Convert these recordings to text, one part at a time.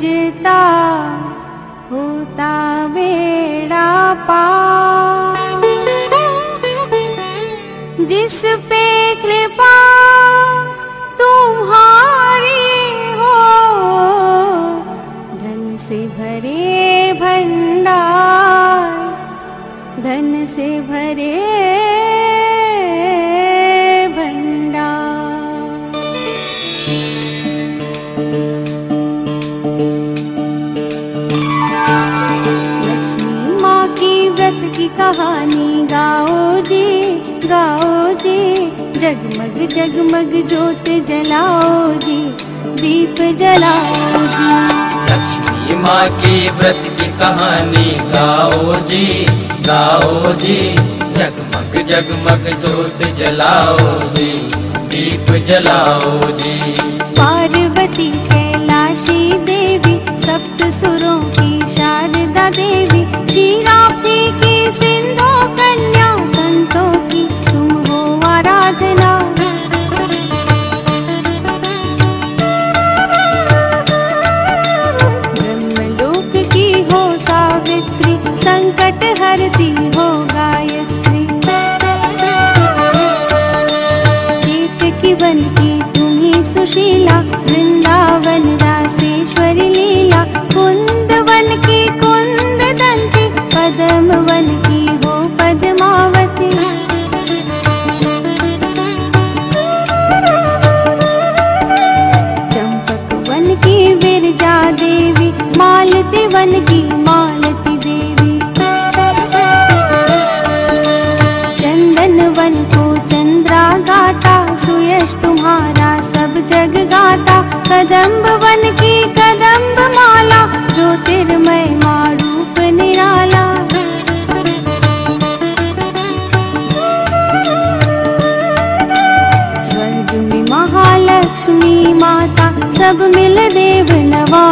जिता मेडा पा जगमग जगमग जोत जलाओगी, दीप जलाओगी। लक्ष्मी माँ के व्रत की कहानी गाओ जी गाओ जी जगमग जगमग ज्योत जलाओ जी दीप जलाओ जी when गाता, कदम्ब वन की कदम्ब माला, ज्योतिर्मय मारूप निराला। स्वर्ग में महालक्ष्मी माता, सब मिल देव नवा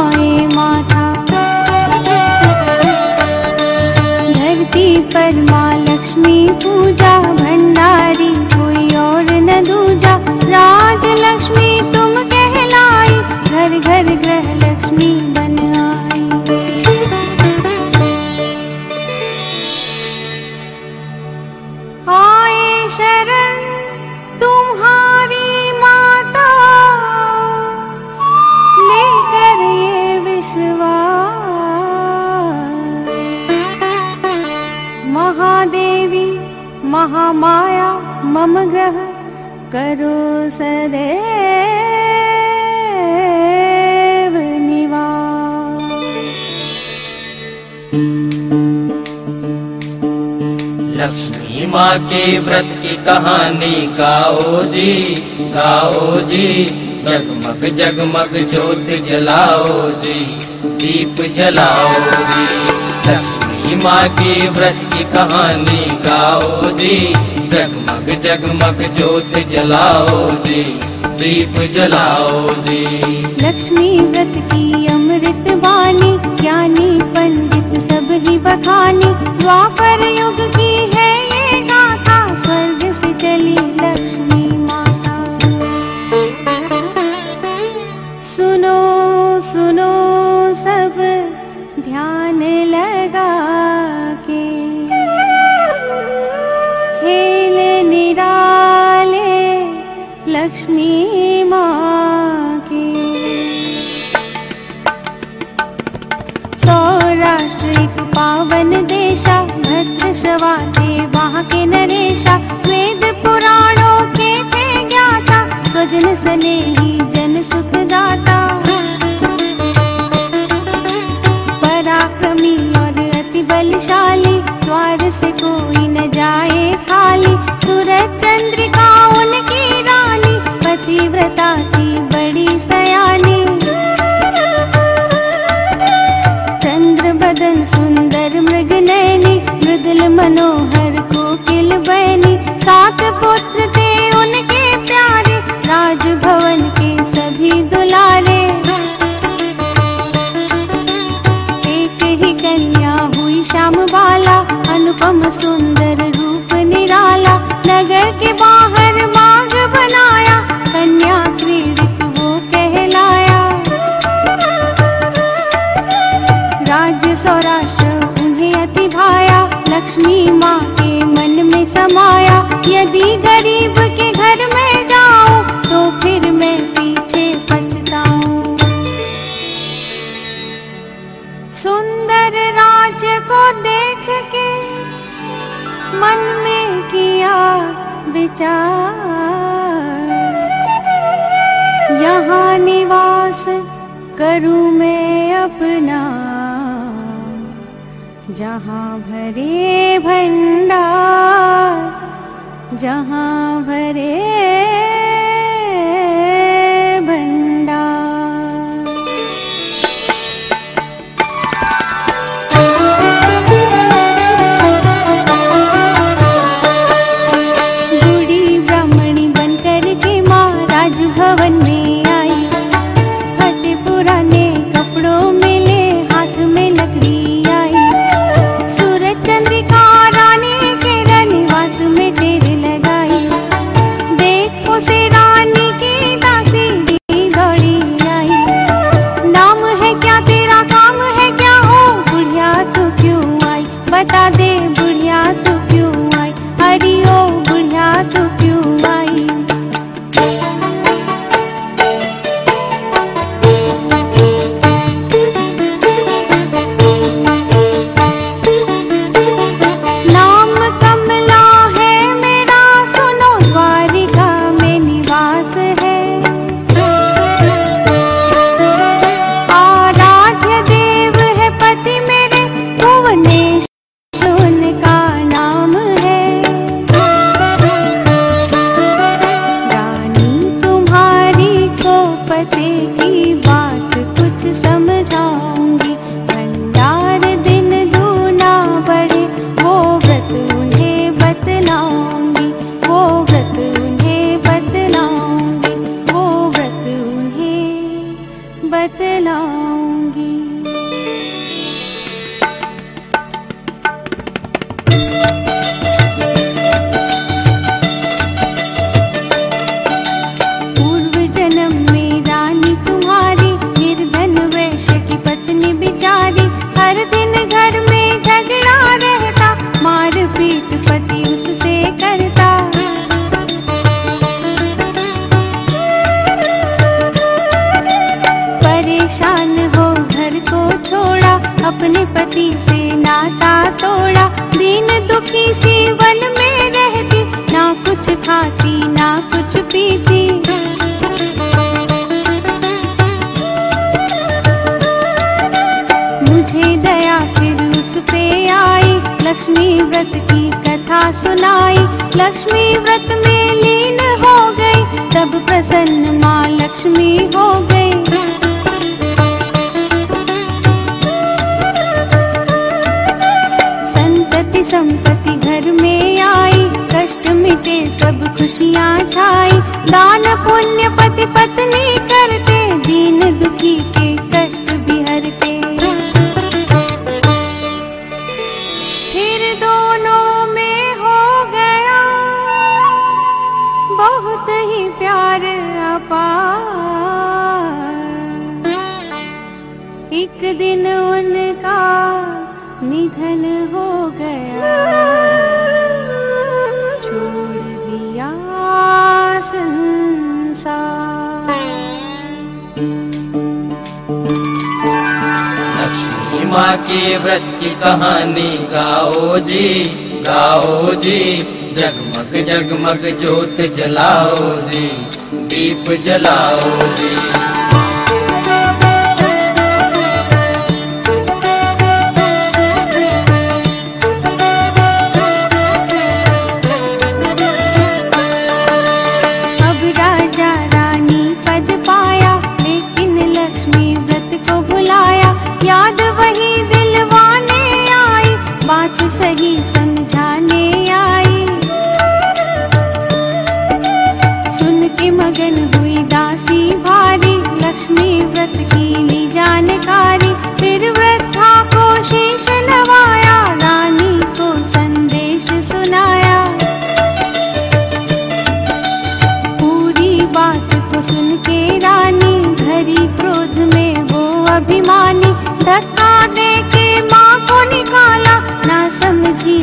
माँ के व्रत की कहानी गाओ जी गाओ जी। जगमग जगमग ज्योत जलाओ जी, दीप जलाओ जी। लक्ष्मी माँ के व्रत की कहानी गाओ जी, जगमग जगमग ज्योति जलाओ जी, दीप जलाओ जी। लक्ष्मी व्रत की अमृत वाणी, ज्ञानी पंडित सब ही बखानी, द्वापर युग सौराष्ट्रिक पावन देशा भक्त श्रवा देवा के नरेशा वेद पुराणों के थे ज्ञाता स्वजन सने खाती, ना कुछ पीती। मुझे दया फिर उस पे आई। लक्ष्मी व्रत की कथा सुनाई। लक्ष्मी व्रत में लीन हो गई। तब प्रसन्न माँ लक्ष्मी हो गई। पुण्य व्रत की कहानी गाओ जी गाओ जी। जगमग जगमग ज्योत जलाओ जी दीप जलाओ जी अभिमानी धक्का दे के माँ को निकाला। ना समझी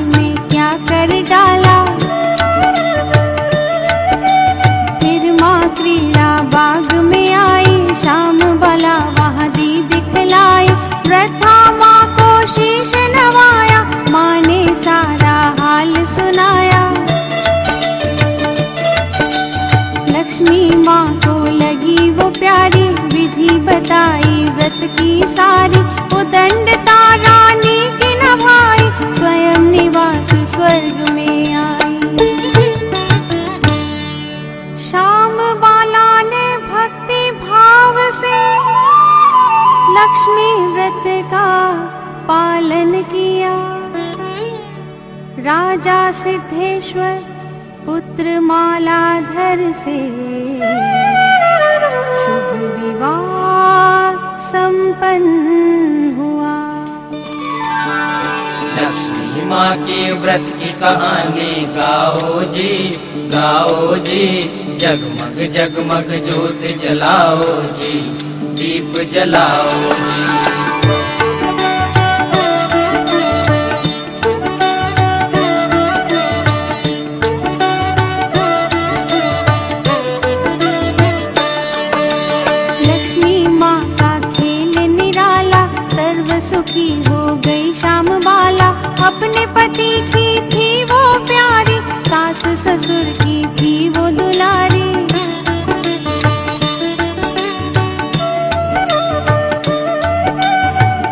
बताई व्रत की सारी। वो दंडता रानी की नभाई, स्वयं निवास स्वर्ग में आई। शाम बाला ने भक्ति भाव से लक्ष्मी व्रत का पालन किया। राजा सिद्धेश्वर पुत्र मालाधर से संपन्न हुआ लक्ष्मी माँ के व्रत की कहानी गाओ जी गाओ जी जगमग जगमग ज्योत जलाओ जी दीप जलाओ जी ससुर की थी वो दुलारी।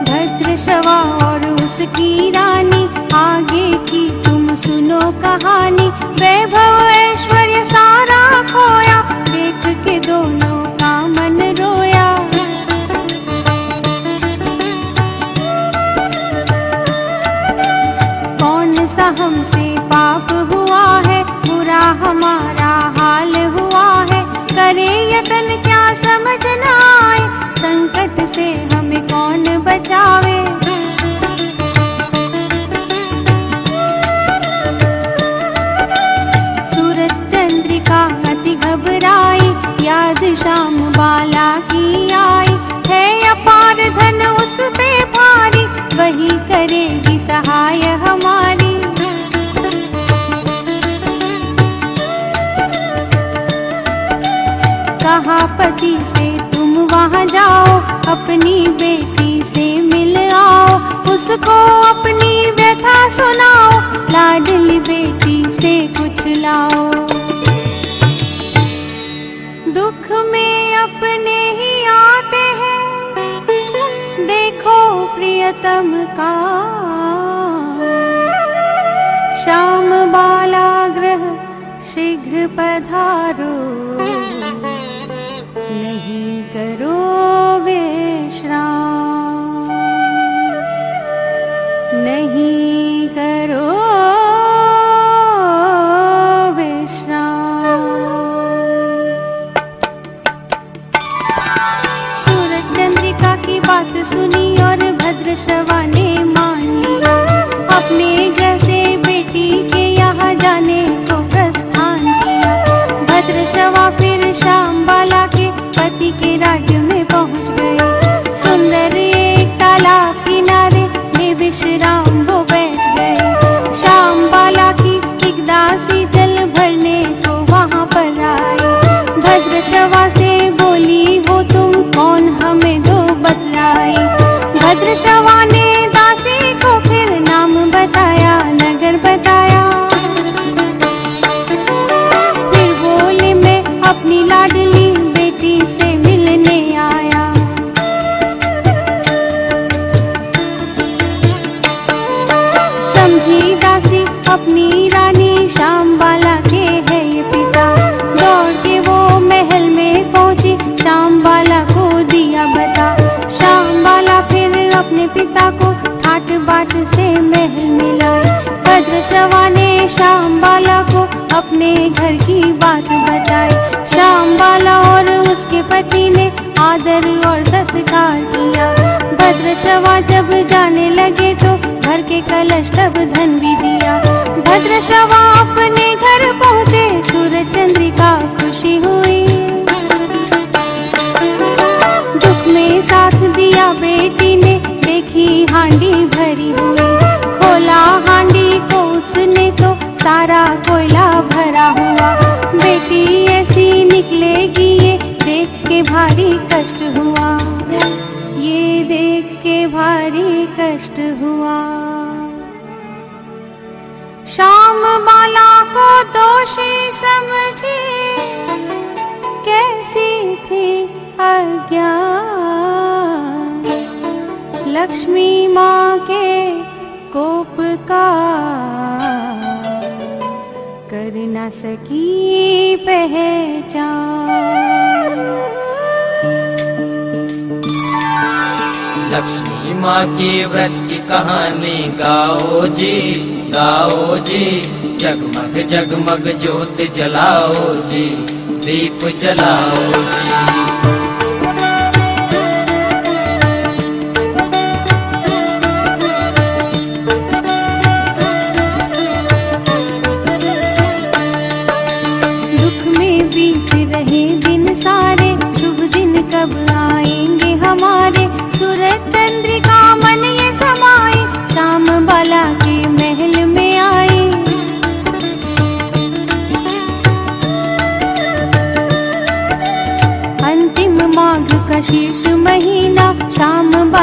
भद्र शवा और उसकी रानी आगे की तुम सुनो कहानी के कलश तब धन भी दिया। भद्र श्रवा अपने घर पहुँचे सूरज चंद्रिका खुशी हुई। दुख में साथ दिया बेटी ने, देखी हांडी भरी हुई। खोला हांडी को उसने तो सारा कोयला भरा हुआ। बेटी ऐसी निकलेगी ये, देख के भारी कष्ट हुआ। ये देख के भारी कष्ट हुआ। शाम बाला को दोषी समझे कैसी थी अज्ञान? लक्ष्मी माँ के कोप का कर न सकी पहचान। लक्ष्मी माँ के व्रत की कहानी गाओ जी जगमग जगमग ज्योत जलाओ जी दीप जलाओ जी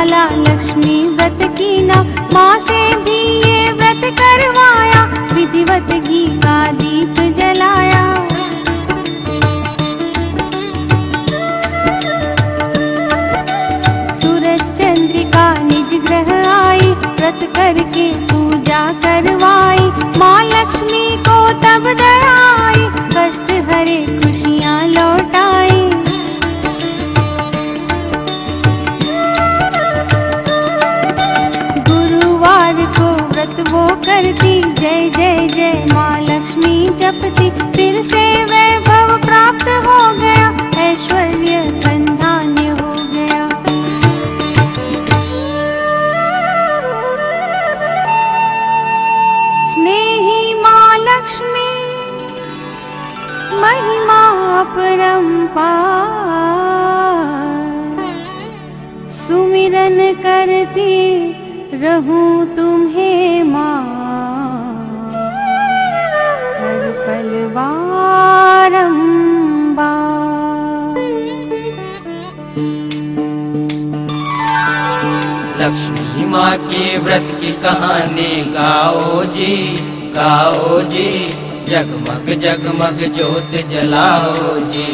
बाला लक्ष्मी व्रत की ना माँ से भी ये व्रत करवाया, विधिवत घी का दीप जलाया। सूरज चंद्रिका निज ग्रह आई, व्रत करके करती रहूँ तुम्हें माँ। हर पल लक्ष्मी माँ के व्रत की कहानी गाओ जी गाओ जी। जगमग जगमग ज्योत जलाओ जी,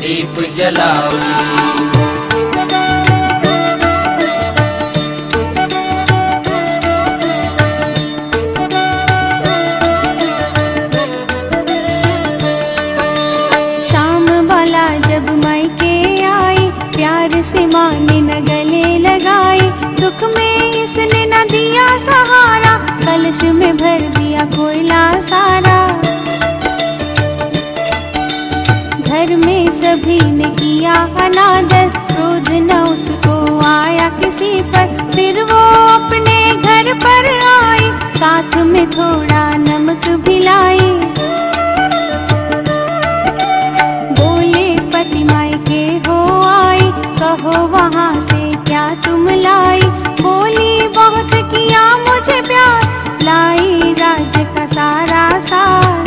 दीप जलाओ जी। ने न गले लगाए, दुख में इसने न दिया सहारा, कलश में भर दिया कोयला सारा। घर में सभी ने किया अनादर, क्रोध न उसको आया किसी पर। फिर वो अपने घर पर आई साथ में थोड़ा नमक भी लाई हो वहाँ से क्या तुम लाई? बोली बहुत किया मुझे प्यार। लाई राज्य का सारा सार।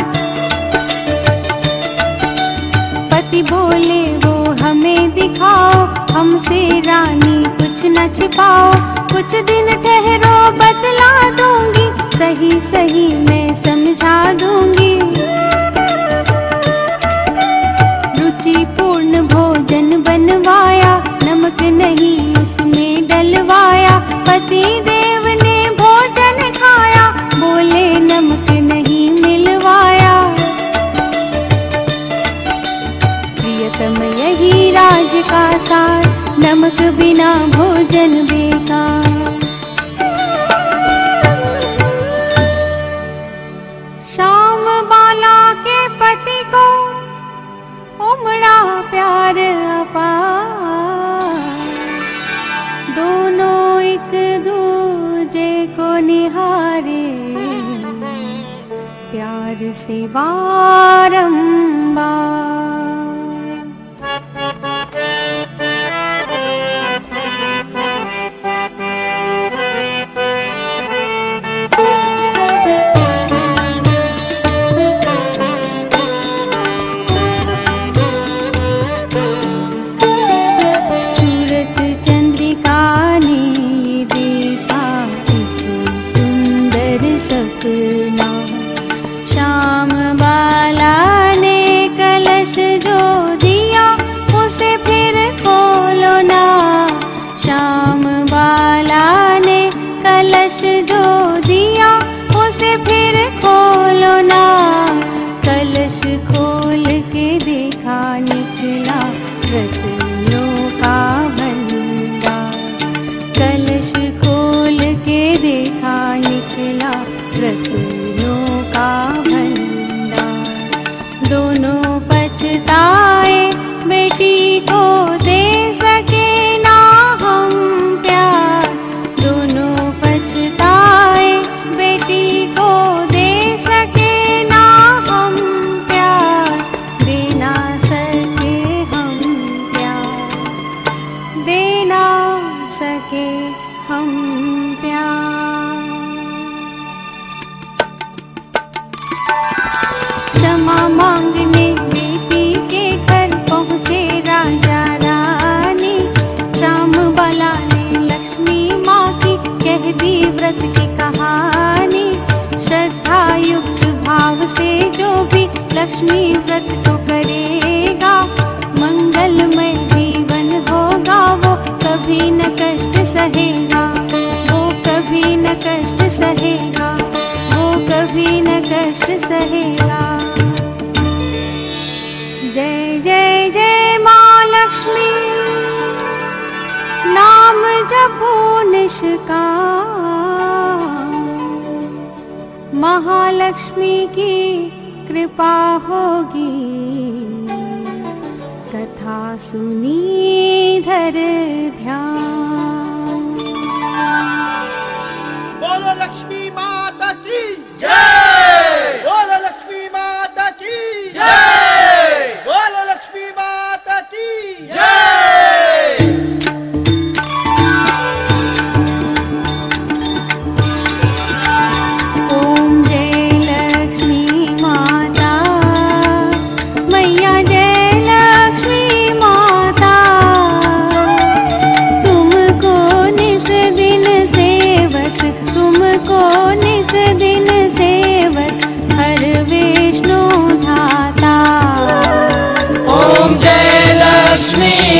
पति बोले, वो हमें दिखाओ। हमसे रानी कुछ न छिपाओ। कुछ दिन ठहरो, बदला दूँगी। सही सही मैं बिना भोजन बेका बे बाला के पति को उमड़ा प्यार अपा। दोनों एक दूजे को निहारे। प्यार से निवा महालक्ष्मी की कृपा होगी। कथा सुनी धर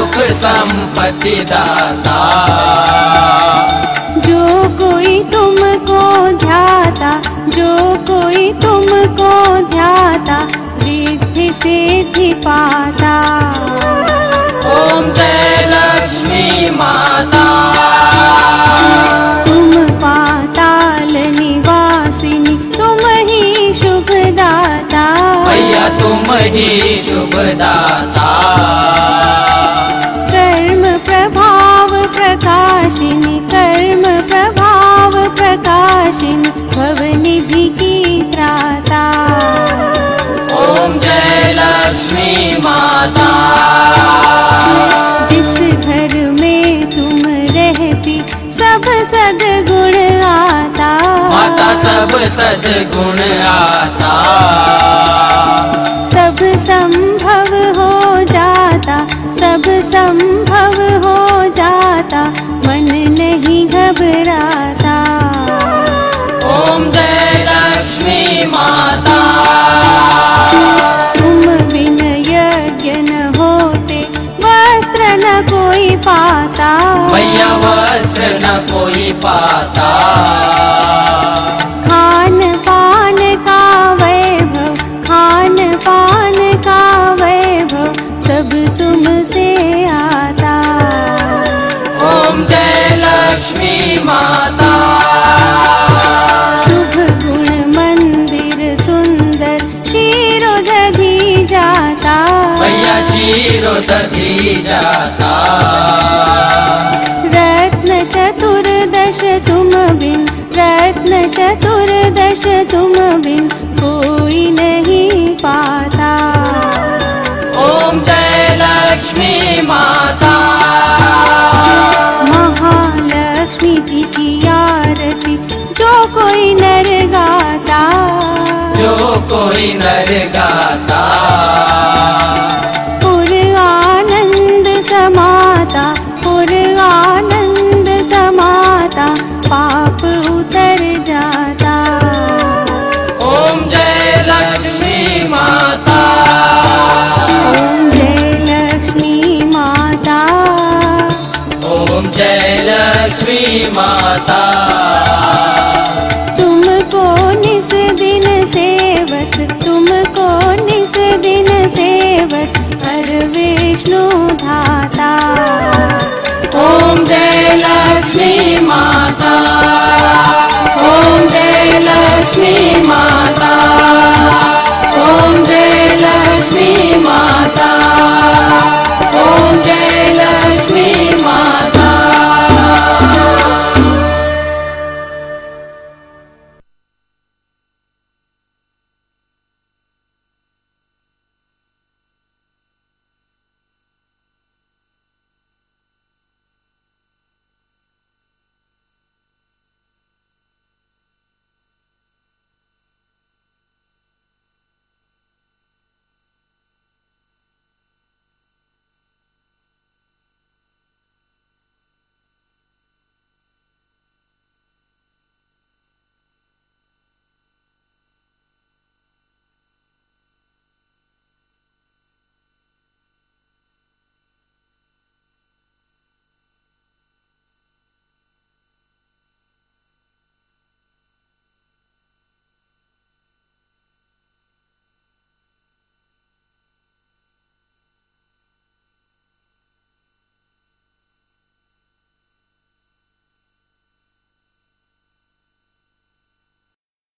सुखसम्पत्तिदाता जो कोई तुमको ध्याता जो कोई तुमको ध्याता तु्याता सेधि पाता। ओम जय लक्ष्मी माता। तुम पाताल निवासिनी तुम ही शुभदाता। भैया तुम ही शुभदाता। प्रकाशिनी कर्म प्रभाव प्रकाशिनी भवनिधि की त्राता ओम जय लक्ष्मी माता। जिस घर में तुम रहती सब सदगुण आता। माता सब सदगुण आता। जाता रत्न चतुर्दश तुम बिन रत्न चतुर्दश तुम बिन कोई नहीं पाता। ओम जय लक्ष्मी माता। महालक्ष्मी जी की आरती जो कोई नर गाता। जो कोई नर गाता लक्ष्मी माता। दिन सेवक दिन सेवक विष्णु ओम लक्ष्मी माता। ओम जय लक्ष्मी माता।